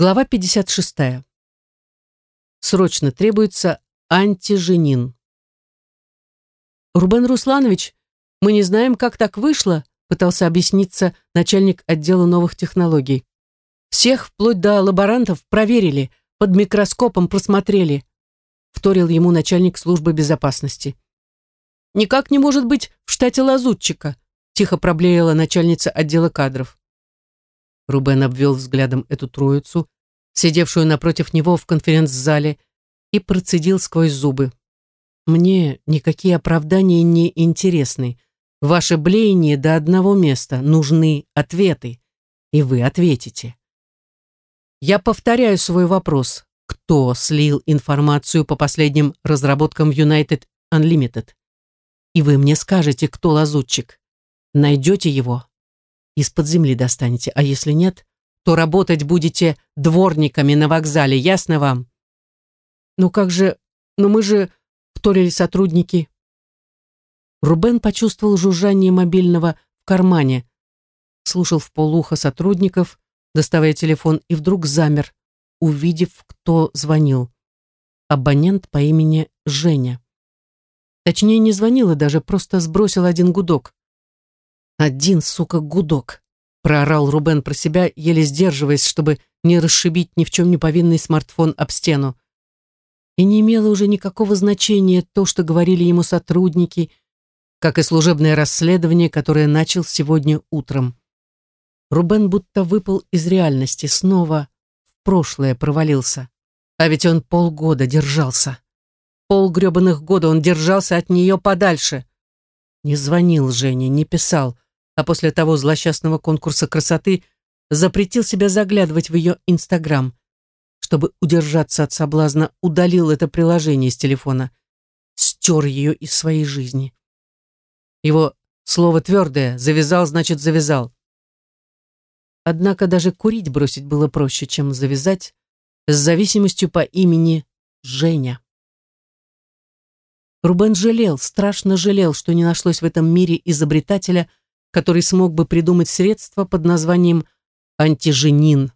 Глава 56. Срочно требуется антиженин. Рубен Русланович, мы не знаем, как так вышло, пытался объясниться начальник отдела новых технологий. Всех, вплоть до лаборантов, проверили, под микроскопом просмотрели, вторил ему начальник службы безопасности. Никак не может быть в штате лазутчика, тихо проблеяла начальница отдела кадров. Рубен обвел взглядом эту троицу, сидевшую напротив него в конференц-зале, и процедил сквозь зубы. «Мне никакие оправдания не интересны. Ваше блеяние до одного места. Нужны ответы. И вы ответите». Я повторяю свой вопрос. Кто слил информацию по последним разработкам United Unlimited? И вы мне скажете, кто лазутчик. Найдете его, из-под земли достанете, а если нет, то работать будете дворниками на вокзале, ясно вам? Ну как же, ну мы же, вторили сотрудники. Рубен почувствовал жужжание мобильного в кармане, слушал в полухо сотрудников, доставая телефон, и вдруг замер, увидев, кто звонил. Абонент по имени Женя. Точнее, не звонил и даже просто сбросил один гудок. Один, сука, гудок. Проорал Рубен про себя, еле сдерживаясь, чтобы не расшибить ни в чем не повинный смартфон об стену. И не имело уже никакого значения то, что говорили ему сотрудники, как и служебное расследование, которое начал сегодня утром. Рубен будто выпал из реальности, снова в прошлое провалился. А ведь он полгода держался. Пол гребаных года он держался от нее подальше. Не звонил Жене, не писал, а после того злосчастного конкурса красоты запретил себя заглядывать в ее Инстаграм. Чтобы удержаться от соблазна, удалил это приложение из телефона, стер ее из своей жизни. Его слово твердое «завязал, значит, завязал». Однако даже курить бросить было проще, чем завязать с зависимостью по имени Женя. Рубен жалел, страшно жалел, что не нашлось в этом мире изобретателя, который смог бы придумать средство под названием антиженин,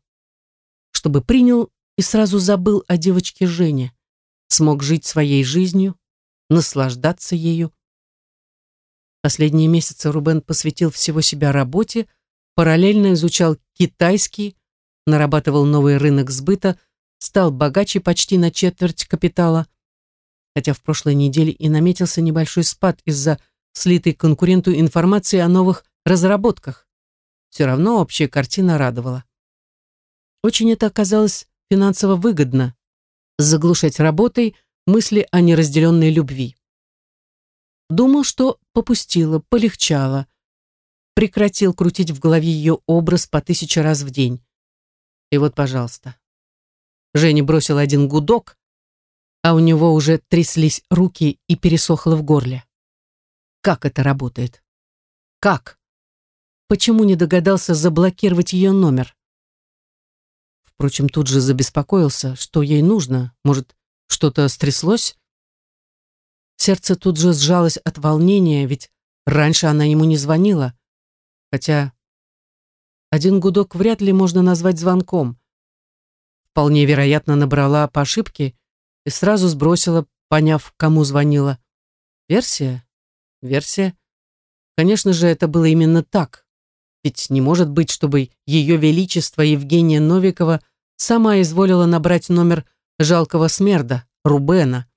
чтобы принял и сразу забыл о девочке Жене, смог жить своей жизнью, наслаждаться ею. Последние месяцы Рубен посвятил всего себя работе, параллельно изучал китайский, нарабатывал новый рынок сбыта, стал богаче почти на четверть капитала, хотя в прошлой неделе и наметился небольшой спад из-за слитой конкуренту информации о новых разработках. Все равно общая картина радовала. Очень это оказалось финансово выгодно – заглушать работой мысли о неразделенной любви. Думал, что попустило, полегчало. Прекратил крутить в голове ее образ по тысяче раз в день. И вот, пожалуйста. Женя бросил один гудок, а у него уже тряслись руки и пересохло в горле. Как это работает? Как? Почему не догадался заблокировать ее номер? Впрочем, тут же забеспокоился, что ей нужно. Может, что-то стряслось? Сердце тут же сжалось от волнения, ведь раньше она ему не звонила. Хотя один гудок вряд ли можно назвать звонком. Вполне вероятно, набрала по ошибке и сразу сбросила, поняв, кому звонила. Версия? Версия. Конечно же, это было именно так. Ведь не может быть, чтобы ее величество Евгения Новикова сама изволила набрать номер жалкого смерда, Рубена.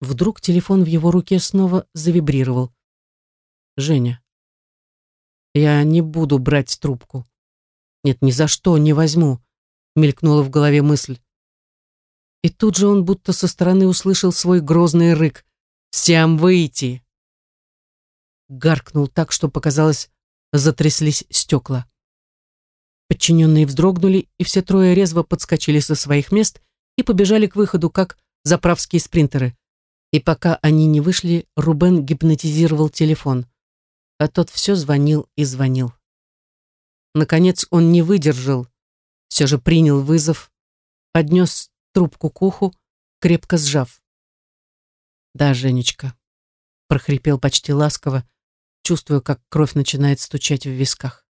Вдруг телефон в его руке снова завибрировал. «Женя, я не буду брать трубку. Нет, ни за что не возьму», — мелькнула в голове мысль. И тут же он будто со стороны услышал свой грозный рык. Всем выйти!» Гаркнул так, что, показалось, затряслись стекла. Подчиненные вздрогнули, и все трое резво подскочили со своих мест и побежали к выходу, как заправские спринтеры. И пока они не вышли, Рубен гипнотизировал телефон. А тот все звонил и звонил. Наконец он не выдержал, все же принял вызов, поднес трубку к уху, крепко сжав. «Да, Женечка», — прохрипел почти ласково, чувствуя, как кровь начинает стучать в висках.